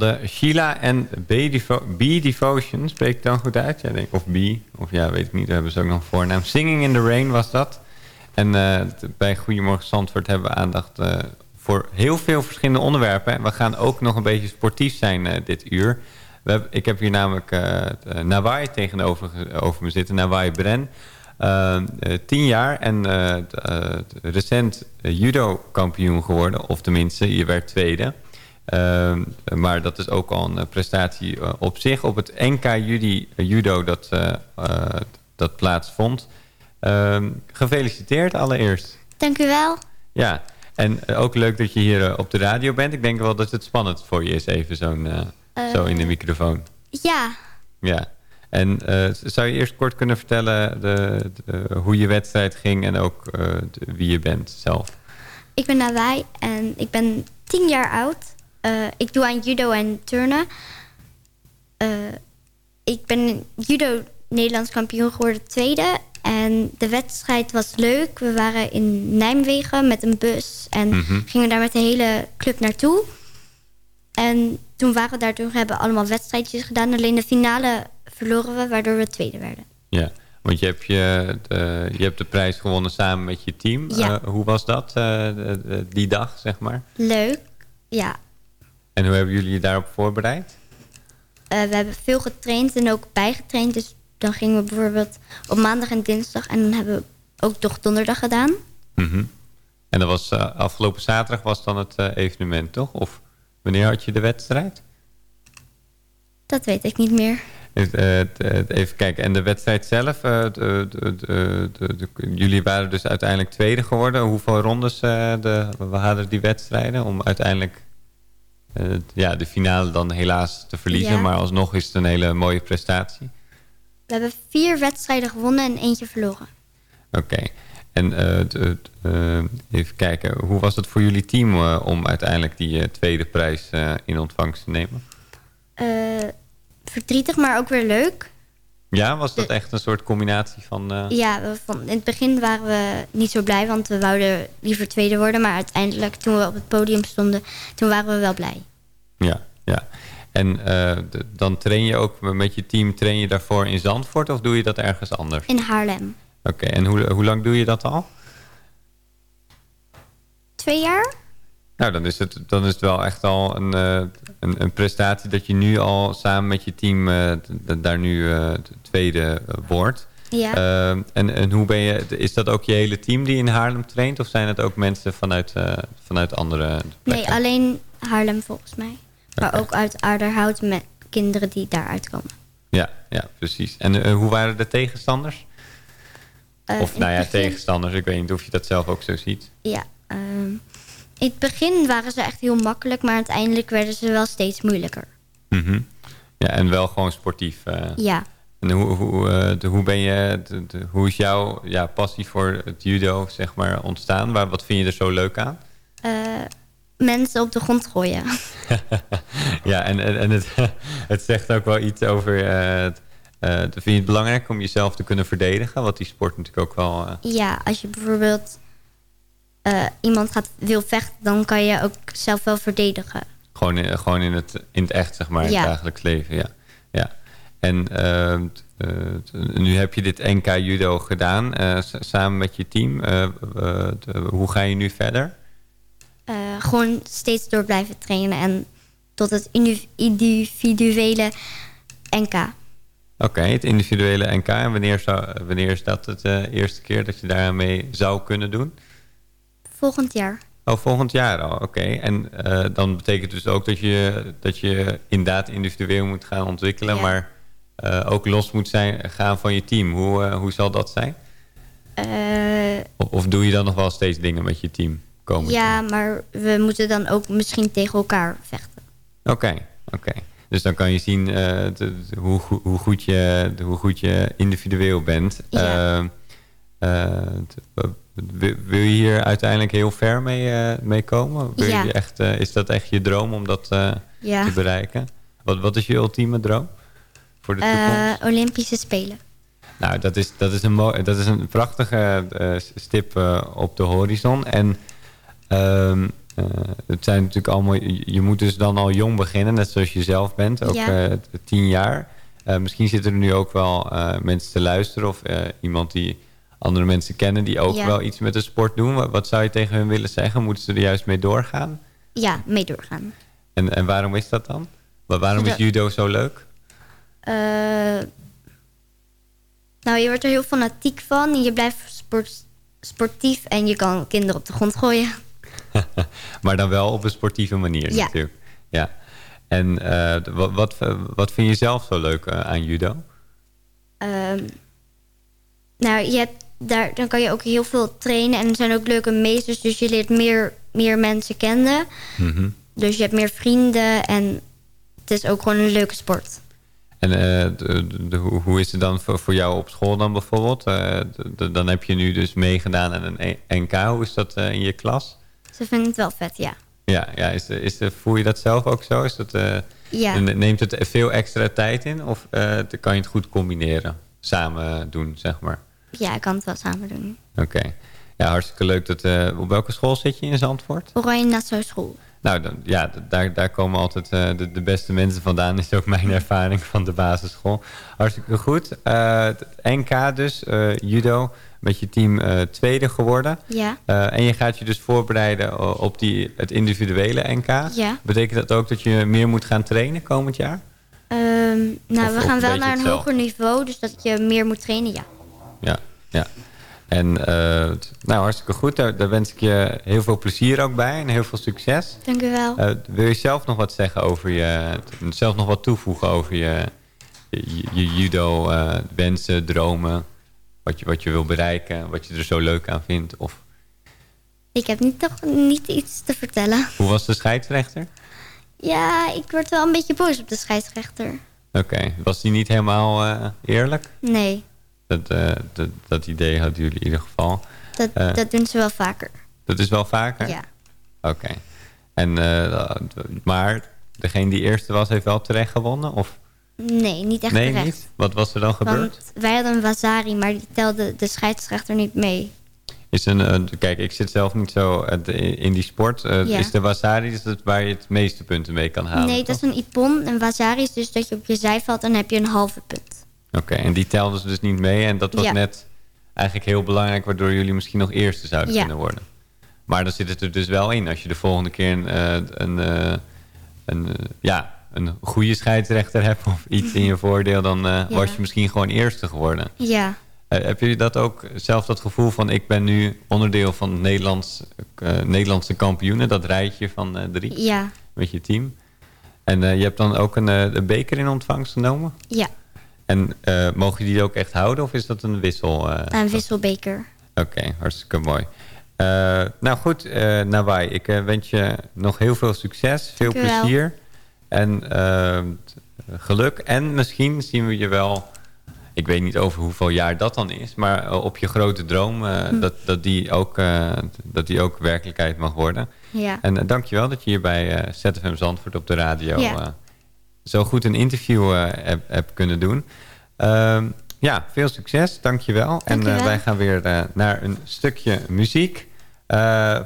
Hadden Sheila en B-Devotion. Spreek ik dan goed uit? Ja, denk Of B. Of ja, weet ik niet. We hebben ze ook nog een voornaam. Singing in the Rain was dat. En uh, bij Goedemorgen Zandvoort hebben we aandacht uh, voor heel veel verschillende onderwerpen. En we gaan ook nog een beetje sportief zijn uh, dit uur. We ik heb hier namelijk Nawai tegenover over me zitten. Nawai Bren. tien jaar en recent judo-kampioen geworden. Of tenminste, je werd tweede. Uh, maar dat is ook al een prestatie uh, op zich. Op het NK Judy, Judo dat, uh, dat plaatsvond. Ehm, gefeliciteerd allereerst. Dank u wel. Ja, en ook leuk dat je hier op de radio bent. Ik denk wel dat het spannend voor je is, even zo'n zo in de microfoon. Ja. Ja. En zou je eerst kort kunnen vertellen de, de, hoe je wedstrijd ging en ook de, wie je bent zelf? Ik ben Nawai en ik ben tien jaar oud. Uh, ik doe aan judo en turnen. Uh, ik ben judo Nederlands kampioen geworden tweede. En de wedstrijd was leuk. We waren in Nijmegen met een bus. En mm -hmm. gingen daar met de hele club naartoe. En toen waren we daar, toen hebben we allemaal wedstrijdjes gedaan. Alleen de finale verloren we, waardoor we tweede werden. Ja, want je hebt, je, de, je hebt de prijs gewonnen samen met je team. Ja. Uh, hoe was dat, die dag, zeg maar? Leuk, ja. En hoe hebben jullie je daarop voorbereid? Uh, we hebben veel getraind en ook bijgetraind. Dus dan gingen we bijvoorbeeld op maandag en dinsdag... en dan hebben we ook toch donderdag gedaan. Mm -hmm. En dat was uh, afgelopen zaterdag was dan het uh, evenement, toch? Of wanneer had je de wedstrijd? Dat weet ik niet meer. Even kijken, en de wedstrijd zelf, de, de, de, jullie waren dus uiteindelijk tweede geworden. Hoeveel rondes de, we hadden die wedstrijden om uiteindelijk uh, ja, de finale dan helaas te verliezen. Ja. Maar alsnog is het een hele mooie prestatie. We hebben vier wedstrijden gewonnen en eentje verloren. Oké. Okay. En uh, uh, even kijken, hoe was het voor jullie team om uiteindelijk die tweede prijs in ontvangst te nemen? verdrietig, maar ook weer leuk. Ja, was dat de... echt een soort combinatie van... Ja, van, in het begin waren we niet zo blij, want we wouden liever tweede worden. Maar uiteindelijk, toen we op het podium stonden, toen waren we wel blij. Ja, ja. En uh, dan train je ook met je team, train je daarvoor in Zandvoort of doe je dat ergens anders? In Haarlem. Oké, okay, en hoe, hoe lang doe je dat al? Twee jaar. Nou, dan is het, dan is het wel echt al een, uh, een, een, prestatie dat je nu al samen met je team uh, daar nu de tweede wordt. Ja. en, en hoe ben je, is dat ook je hele team die in Haarlem traint? Of zijn het ook mensen vanuit, vanuit andere plekken? Nee, alleen Haarlem volgens mij. Maar okay. ook uit Aarderhout met kinderen die daaruit komen. Ja, ja precies. En uh, hoe waren de tegenstanders? Uh, of nou ja, begin... tegenstanders. Ik weet niet of je dat zelf ook zo ziet. Ja, um, in het begin waren ze echt heel makkelijk... maar uiteindelijk werden ze wel steeds moeilijker. Mm -hmm. Ja, en wel gewoon sportief. Uh, ja. En hoe, hoe, de, hoe ben je, de, de, hoe is jouw ja, passie voor het judo zeg maar, ontstaan? Waar, wat vind je er zo leuk aan? mensen op de grond gooien. ja, en, en, en het, het zegt ook wel iets over... Uh, uh, vind je het belangrijk om jezelf te kunnen verdedigen? Wat die sport natuurlijk ook wel... Ja, als je bijvoorbeeld iemand gaat, wil vechten... dan kan je ook zelf wel verdedigen. Gewoon in, gewoon in, het, in het echt, zeg maar, in ja. het dagelijks leven, ja. ja. En nu heb je dit NK Judo gedaan, samen met je team. hoe ga je nu verder? Gewoon steeds door blijven trainen en tot het individuele NK. Oké, okay, het individuele NK. En wanneer, zou, wanneer is dat het uh, eerste keer dat je daarmee zou kunnen doen? Volgend jaar. Oh, volgend jaar al, oké. Okay. En uh, dan betekent dus ook dat je, dat je inderdaad individueel moet gaan ontwikkelen... Ja. maar ook los moet zijn, gaan van je team. Hoe, hoe zal dat zijn? Of, of doe je dan nog wel steeds dingen met je team? Ja, maar we moeten dan ook misschien tegen elkaar vechten. Oké, okay, oké. Okay. Dus dan kan je zien de, hoe, hoe, goed je, hoe goed je individueel bent. Ja. Uh, wil, wil je hier uiteindelijk heel ver mee, mee komen? Wil ja. je echt, is dat echt je droom om dat ja. te bereiken? Wat, wat is je ultieme droom voor de toekomst? Olympische Spelen. Nou, dat is, dat is, een, dat is een prachtige stip op de horizon. En Um, het zijn natuurlijk allemaal... Je moet dus dan al jong beginnen, net zoals je zelf bent. Ook Ja. tien jaar. Eh, misschien zitten er nu ook wel eh, mensen te luisteren... of eh, iemand die andere mensen kennen... die ook Ja. wel iets met de sport doen. Wat, wat zou je tegen hun willen zeggen? Moeten ze er juist mee doorgaan? Ja, mee doorgaan. En, en waarom is dat dan? Wa- Waarom is judo zo leuk? Eh, nou, je wordt er heel fanatiek van. Je blijft sport, sportief en je kan kinderen op de grond gooien. Maar dan wel op een sportieve manier Ja. natuurlijk. Ja. En eh, wat, wat, wat vind je zelf zo leuk eh, aan judo? Ehm, nou, je hebt daar, dan kan je ook heel veel trainen. En er zijn ook leuke meesters, dus je leert meer, meer mensen kennen. Mhm. Dus je hebt meer vrienden en het is ook gewoon een leuke sport. En eh, de- de- hoe is het dan voor, voor jou op school dan bijvoorbeeld? Eh, de- dan heb je nu dus meegedaan aan een E- NK. Hoe is dat eh, in je klas? Ze vinden het wel vet, ja. Ja, ja is, is, voel je dat zelf ook zo? Is dat, Ja. Neemt het veel extra tijd in? Of kan je het goed combineren? Samen doen, zeg maar. Ja, ik kan het wel samen doen. Oké. Ja, hartstikke leuk. Dat, eh, op welke school zit je in Zandvoort? Oranje Nassau School. Nou, dan, ja, daar, daar komen altijd eh, de, de beste mensen vandaan. is ook mijn ervaring van de basisschool. Hartstikke goed. Eh, NK dus, judo, met je team tweede geworden. Ja. En je gaat je dus voorbereiden op die, het individuele NK. Ja. Betekent dat ook dat je meer moet gaan trainen komend jaar? Ehm, nou, Of- we gaan wel naar een hetzelfde? hoger niveau, dus dat je meer moet trainen, ja. Ja, ja. En eh, t- nou, hartstikke goed. Daar, daar wens ik je heel veel plezier ook bij en heel veel succes. Dank u wel. Eh, wil je zelf nog wat zeggen over je... Zelf nog wat toevoegen over je, je, je judo, eh, wensen, dromen? Wat je, wat je wil bereiken, wat je er zo leuk aan vindt? Of Ik heb niet, toch niet iets te vertellen. hoe was de scheidsrechter? Ja, ik word wel een beetje boos op de scheidsrechter. Oké, was die niet helemaal eerlijk? Nee, Dat, eh, dat, dat idee hadden jullie in ieder geval. dat, Eh. dat doen ze wel vaker. Dat is wel vaker? Ja. Oké. En, eh, maar degene die eerste was, heeft wel terecht gewonnen? Of Nee, niet echt nee, terecht. niet? Wat was er dan gebeurd? Want wij hadden een Wazari, maar die telde de scheidsrechter niet mee. Is een, kijk, ik zit zelf niet zo in die sport. Ja. Is de wasari is het waar je het meeste punten mee kan halen? nee, dat is een Ippon. Een Wazari is dus dat je op je zij valt en dan heb je een halve punt. Oké, en die telden ze dus niet mee. En dat was Ja. net eigenlijk heel belangrijk... waardoor jullie misschien nog eerste zouden Ja. kunnen worden. Maar dan zit het er dus wel in. Als je de volgende keer een, eh, een, eh, een, eh, ja, een goede scheidsrechter hebt... of iets in je voordeel... dan Ja. was je misschien gewoon eerste geworden. Ja, heb jullie dat ook zelf dat gevoel van... ik ben nu onderdeel van het Nederlands, eh, Nederlandse kampioenen... dat rijtje van drie ja, met je team. En je hebt dan ook een, een beker in ontvangst genomen. ja. En eh, mogen die ook echt houden of is dat een wissel? eh? Een wisselbeker. Oké, hartstikke mooi. Eh, nou goed, eh Nawai, ik wens je nog heel veel succes, veel plezier en geluk. En misschien zien we je wel, ik weet niet over hoeveel jaar dat dan is, maar op je grote droom, Hm. dat, dat, die ook, dat die ook werkelijkheid mag worden. Ja. En uh, dankjewel dat je hier bij ZFM Zandvoort op de radio Ja. Zo goed een interview eh, heb kunnen doen. Ehm, ja, veel succes. Dankjewel. En Dankjewel. eh, wij gaan weer eh, naar een stukje muziek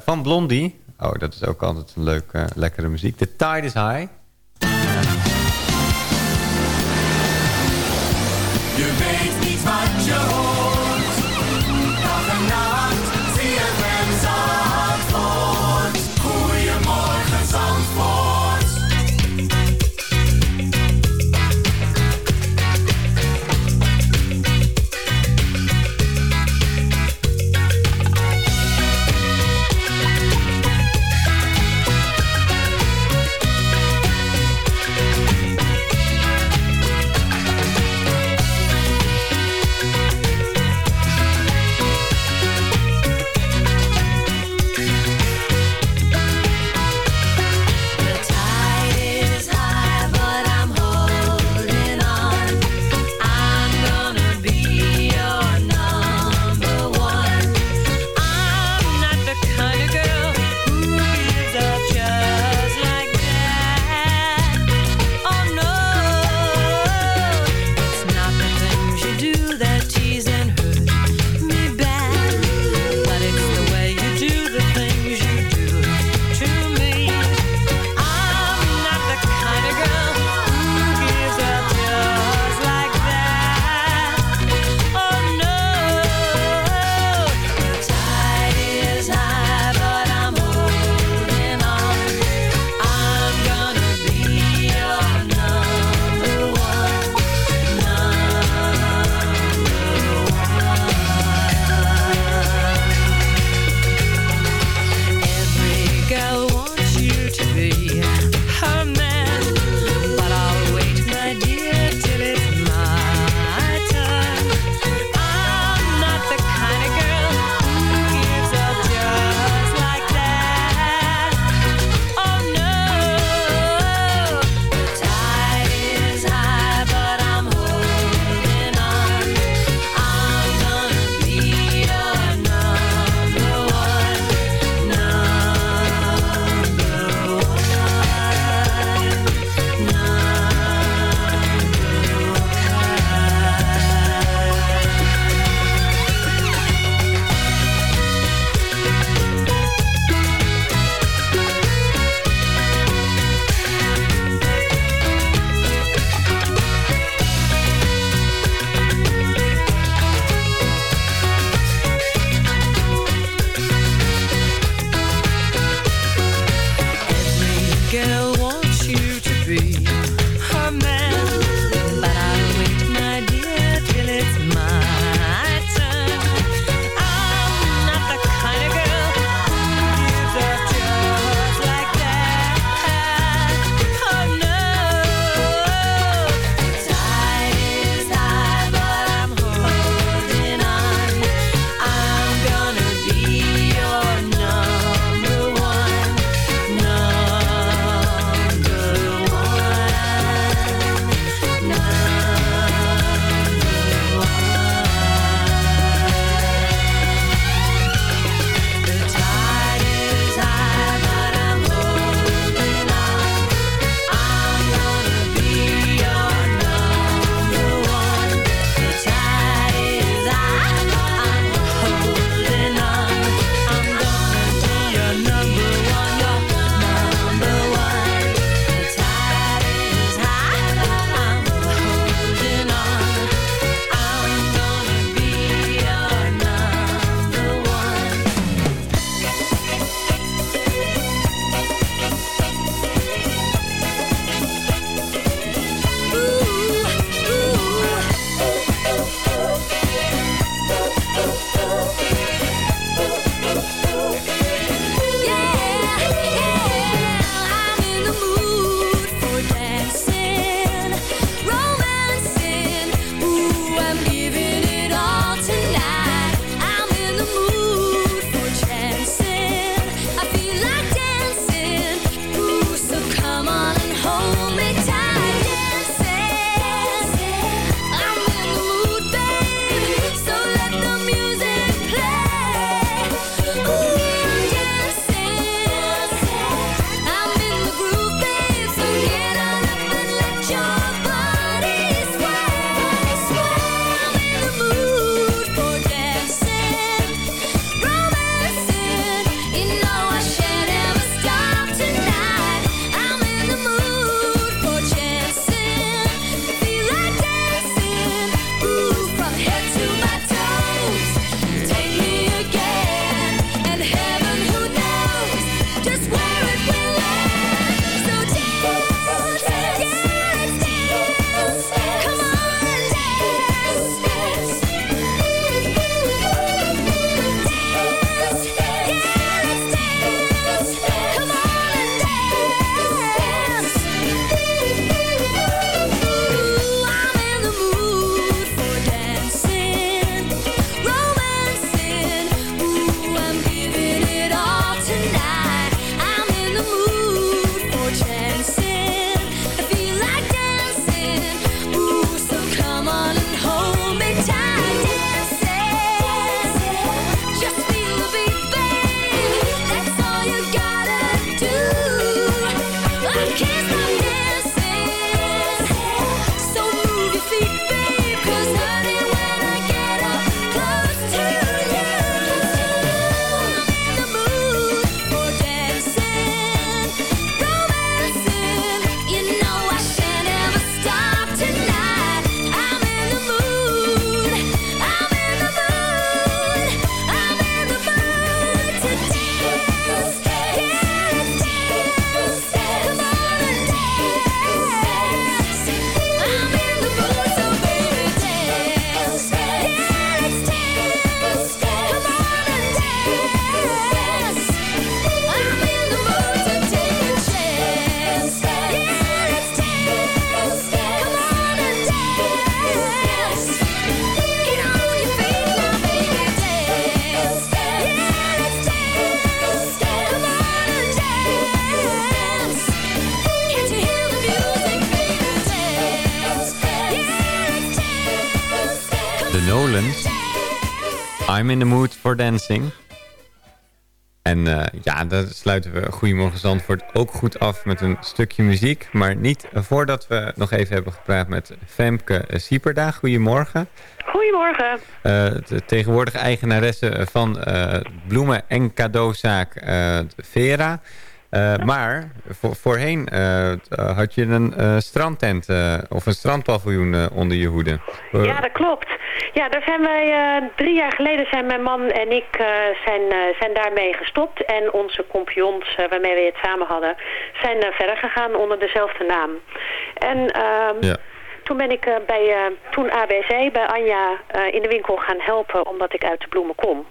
van Blondie. Oh, dat is ook altijd een leuk, eh, lekkere muziek. The Tide is High. I'm in the mood for dancing. En uh, ja, dan sluiten we Goedemorgen Zandvoort ook goed af met een stukje muziek. Maar niet voordat we nog even hebben gepraat met Femke Sieperda. Goedemorgen. Goedemorgen. Uh, de tegenwoordige eigenaresse van uh, bloemen- en cadeauzaak Vera. Uh, maar voor, voorheen uh, had je een uh, strandtent of een strandpaviljoen onder je hoede. Ja, dat klopt. Ja, daar zijn wij drie jaar geleden zijn mijn man en ik zijn, zijn daarmee gestopt. En onze compagnons waarmee we het samen hadden, zijn verder gegaan onder dezelfde naam. En ehm, ja. toen ben ik bij toen ABC bij Anja in de winkel gaan helpen omdat ik uit de bloemen kom.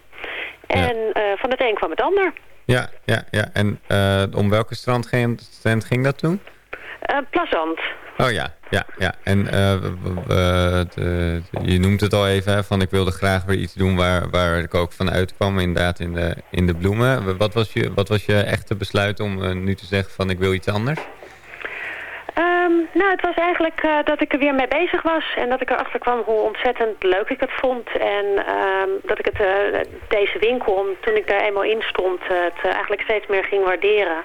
En ja. van het een kwam het ander. Ja, ja, ja. En uh, om welke strand ging, strand ging dat toen? Uh, Plazant. Oh ja, ja, ja. En uh, de, je noemt het al even, hè, van ik wilde graag weer iets doen waar, waar ik ook van uitkwam, inderdaad in de, in de bloemen. Wat was je, wat was je echte besluit om nu te zeggen van ik wil iets anders? Um, nou, het was eigenlijk uh, dat ik er weer mee bezig was. En dat ik erachter kwam hoe ontzettend leuk ik het vond. En um, dat ik het, uh, deze winkel, toen ik daar eenmaal in stond, uh, het eigenlijk steeds meer ging waarderen.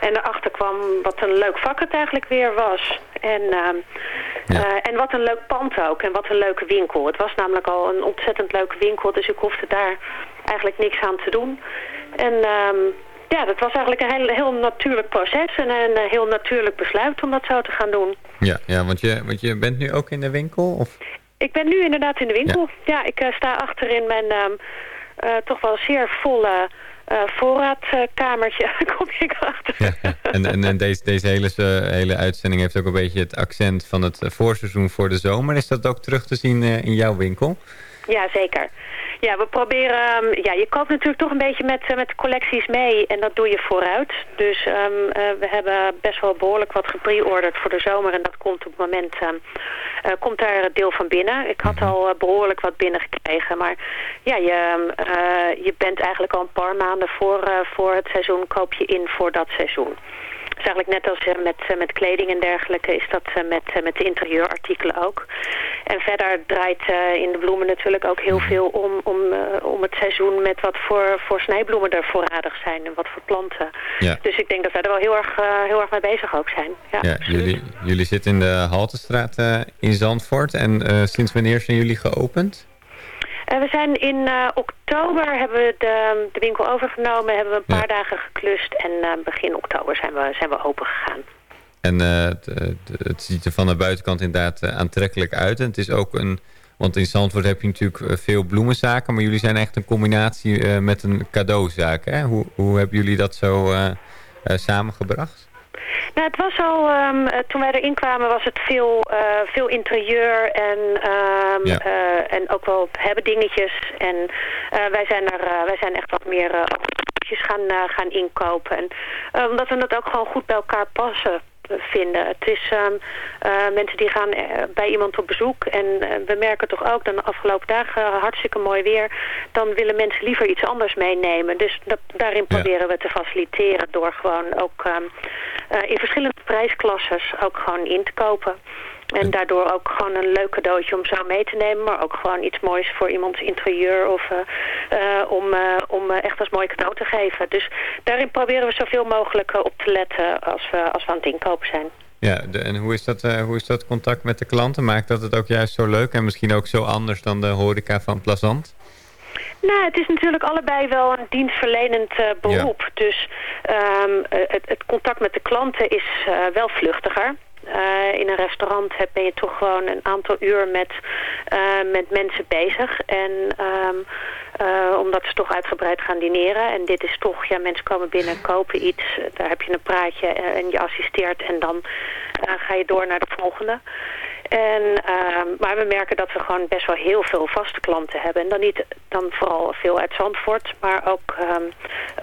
En erachter kwam wat een leuk vak het eigenlijk weer was. En, um, ja. en wat een leuk pand ook. En wat een leuke winkel. Het was namelijk al een ontzettend leuke winkel. Dus ik hoefde daar eigenlijk niks aan te doen. En ja, dat was eigenlijk een heel, heel natuurlijk proces en een heel natuurlijk besluit om dat zo te gaan doen. Ja, ja want, je, want je bent nu ook in de winkel? Of? Ik ben nu inderdaad in de winkel. Ja, ja ik uh, sta achter in mijn um, uh, toch wel zeer volle uh, voorraadkamertje. kom ik achter. Ja, en, en, en, deze, deze hele, hele uitzending heeft ook een beetje het accent van het voorseizoen voor de zomer. Is dat ook terug te zien in jouw winkel? Ja, zeker. Ja, we proberen... Um, ja, je koopt natuurlijk toch een beetje met, uh, met collecties mee. En dat doe je vooruit. Dus um, uh, we hebben best wel behoorlijk wat gepre-orderd voor de zomer. En dat komt op het moment... Um, uh, komt daar een deel van binnen. Ik had al behoorlijk wat binnengekregen. Maar ja, je, je bent eigenlijk al een paar maanden voor, voor het seizoen... koop je in voor dat seizoen. Dus eigenlijk net als uh, met, uh, met kleding en dergelijke is dat uh, met, met de interieurartikelen ook. En verder draait in de bloemen natuurlijk ook heel veel om, om, om het seizoen met wat voor, voor snijbloemen er voorradig zijn en wat voor planten. Ja. Dus ik denk dat wij er wel heel erg, heel erg mee bezig ook zijn. Ja, ja jullie, jullie zitten in de Haltestraat in Zandvoort en sinds wanneer zijn jullie geopend? Uh, we zijn in uh, oktober hebben we de, de, winkel overgenomen, hebben we een paar ja. dagen geklust en uh, begin oktober zijn we, zijn we open gegaan. En het, het, ziet er van de buitenkant inderdaad aantrekkelijk uit. En het is ook een, want in Zandvoort heb je natuurlijk veel bloemenzaken, maar jullie zijn echt een combinatie met een cadeauzaak. Hè? Hoe, hoe hebben jullie dat zo samengebracht? Nou, het was al, um, toen wij erin kwamen was het veel, uh, veel interieur en, um, ja. uh, en ook wel hebben dingetjes. En uh, wij, zijn er, wij zijn echt wat meer gaan, gaan inkopen. En omdat we dat ook gewoon goed bij elkaar passen vinden. Het is um, uh, mensen die gaan bij iemand op bezoek en uh, we merken toch ook dan de afgelopen dagen hartstikke mooi weer. Dan willen mensen liever iets anders meenemen. Dus dat, daarin proberen ja. we te faciliteren door gewoon ook um, in verschillende prijsklasses ook gewoon in te kopen. En daardoor ook gewoon een leuk cadeautje om zo mee te nemen. Maar ook gewoon iets moois voor iemands interieur. Of uh, uh, om, uh, om echt als mooi cadeau te geven. Dus daarin proberen we zoveel mogelijk op te letten als we, als we aan het inkopen zijn. Ja, de, en hoe is, dat, hoe is dat contact met de klanten? Maakt dat het ook juist zo leuk en misschien ook zo anders dan de horeca van Plazant? Nou, het is natuurlijk allebei wel een dienstverlenend uh, beroep. Ja. Dus um, het, het, contact met de klanten is uh, wel vluchtiger. Uh, in een restaurant ben je toch gewoon een aantal uur met, uh, met mensen bezig. En um, omdat ze toch uitgebreid gaan dineren. En dit is toch, ja, mensen komen binnen, kopen iets. Daar heb je een praatje en je assisteert. En dan ga je door naar de volgende. En, uh, maar we merken dat we gewoon best wel heel veel vaste klanten hebben. En dan niet dan vooral veel uit Zandvoort, maar ook, um,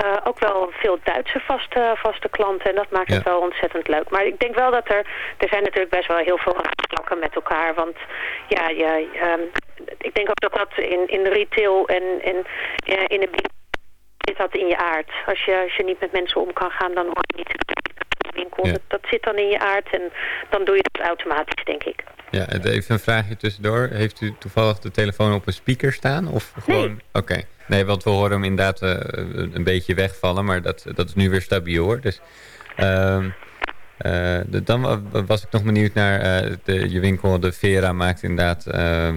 uh, ook wel veel Duitse vaste, vaste klanten. En dat maakt ja. het wel ontzettend leuk. Maar ik denk wel dat er, er zijn natuurlijk best wel heel veel vlakken met elkaar. Want ja, je, um, ik denk ook dat dat in, in retail en, en uh, in de zit dat in je aard. Als je, als je niet met mensen om kan gaan, dan hoor je niet winkel. Ja. Dat, dat, zit dan in je aard en dan doe je dat automatisch, denk ik. Ja, en even een vraagje tussendoor. Heeft u toevallig de telefoon op een speaker staan? Of gewoon... Nee. Oké. Nee, want we horen hem inderdaad eh, een beetje wegvallen, maar dat, dat is nu weer stabiel hoor. Dus, ehm, eh, de- dan wa- was ik nog benieuwd naar eh, de, je winkel. De Vera maakt inderdaad eh, eh,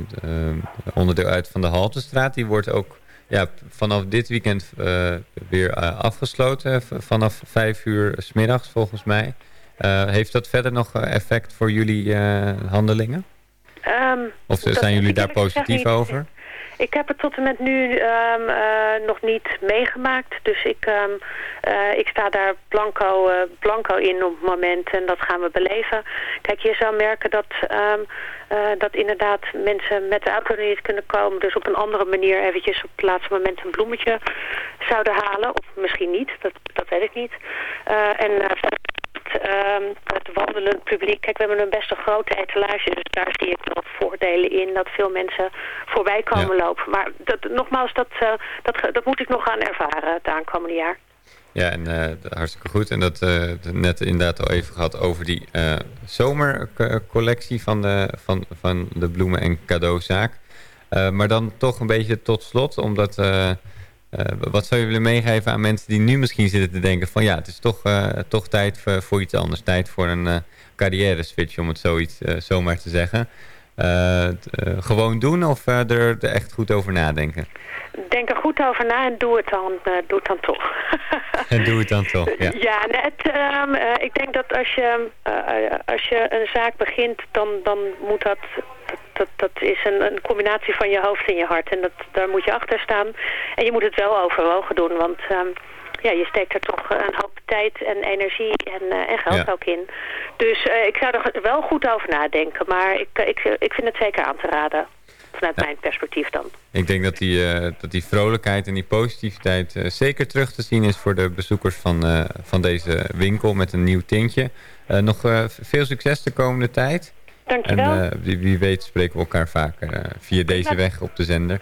onderdeel uit van de Haltestraat. Die wordt ook ja, vanaf dit weekend eh, weer eh, afgesloten. vanaf vijf uur s middags volgens mij. Eh, heeft dat verder nog eh, effect voor jullie eh, handelingen? Ehm, Of zijn jullie daar positief over? Ik heb het tot en met nu eh, nog niet meegemaakt. Dus ik, ehm, eh, ik sta daar blanco, blanco in op het moment en dat gaan we beleven. Kijk, je zou merken dat, dat inderdaad mensen met de auto niet kunnen komen. Dus op een andere manier eventjes op het laatste moment een bloemetje zouden halen. Of misschien niet, dat, dat weet ik niet. En eh, het, ehm, het wandelend publiek. Kijk, we hebben een best een grote etalage, dus daar zie ik wel voordelen in dat veel mensen voorbij komen lopen. Maar dat, nogmaals, dat, eh, dat, dat moet ik nog gaan ervaren het aankomende jaar. Ja, en eh, hartstikke goed. En dat d- net inderdaad al even gehad over die zomercollectie van de, van, van de bloemen- en cadeauzaak. Maar dan toch een beetje tot slot, omdat... eh, wat zou je willen meegeven aan mensen die nu misschien zitten te denken van... ja, het is toch, eh, toch tijd voor, voor iets anders. Tijd voor een eh, carrière switch, om het zoiets zomaar te zeggen. Gewoon doen of er, er echt goed over nadenken? Denk er goed over na en doe het dan, doe het dan toch. En doe het dan toch, ja. Ja, nee, het, ehm, eh, ik denk dat als je, als je een zaak begint, dan, dan moet dat... Dat, dat, is een, een combinatie van je hoofd en je hart. En dat, daar moet je achter staan. En je moet het wel overwogen doen. Want ehm, ja, je steekt er toch een hoop tijd en energie en, eh, en geld Ja. ook in. Dus eh, ik zou er wel goed over nadenken. Maar ik, ik, ik vind het zeker aan te raden. Vanuit mijn perspectief dan. Ik denk dat die, eh, dat die vrolijkheid en die positiviteit eh, zeker terug te zien is voor de bezoekers van, eh, van deze winkel met een nieuw tintje. Eh, nog eh, veel succes de komende tijd. Dankjewel. En eh, wie, wie weet spreken we elkaar vaker eh, via deze weg op de zender.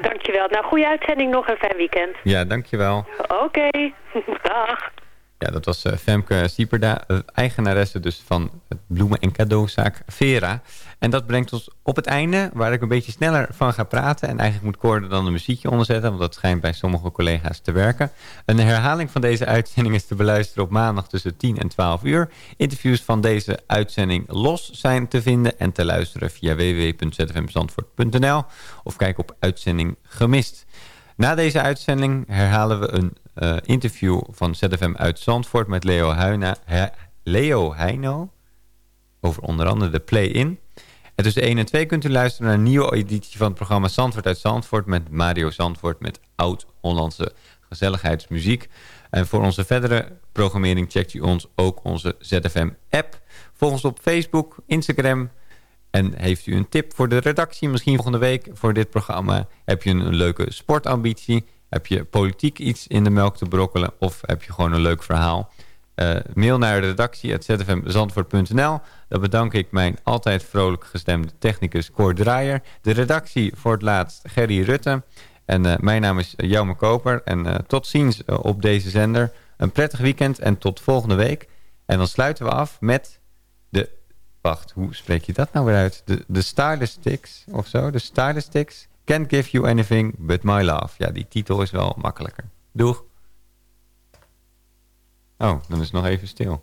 Dankjewel. Nou, goede uitzending nog en fijn weekend. Ja, dankjewel. Oké, dag. Ja, dat was eh, Femke Sieperda, eh, eigenaresse dus van het bloemen- en cadeauzaak Vera. En dat brengt ons op het einde, waar ik een beetje sneller van ga praten. En eigenlijk moet er dan een muziekje onderzetten, want dat schijnt bij sommige collega's te werken. Een herhaling van deze uitzending is te beluisteren op maandag tussen 10 en 12 uur. Interviews van deze uitzending los zijn te vinden en te luisteren via www.zfmzandvoort.nl of kijk op uitzending gemist. Na deze uitzending herhalen we een eh, interview van ZFM uit Zandvoort met Leo, Huina, Leo Heino over onder andere de Play-In. En tussen 1 en 2 kunt u luisteren naar een nieuwe editie van het programma Zandvoort uit Zandvoort met Mario Zandvoort met oud-Hollandse gezelligheidsmuziek. En voor onze verdere programmering checkt u ons ook onze ZFM-app. Volg ons op Facebook, Instagram, en heeft u een tip voor de redactie, misschien volgende week voor dit programma? Heb je een leuke sportambitie? Heb je politiek iets in de melk te brokkelen? Of heb je gewoon een leuk verhaal? Eh, mail naar de redactie zfmzandvoort.nl. Dan bedank ik mijn altijd vrolijk gestemde technicus Cor Draaier. De redactie voor het laatst Gerry Rutte. En eh, mijn naam is Jaume Koper. En eh, tot ziens eh, op deze zender. Een prettig weekend en tot volgende week. En dan sluiten we af met de Wacht, hoe spreek je dat nou weer uit? De, de Stylistics of zo? De Stylistics? Can't give you anything but my love. Ja, die titel is wel makkelijker. Doeg. Oh, dan is het nog even stil.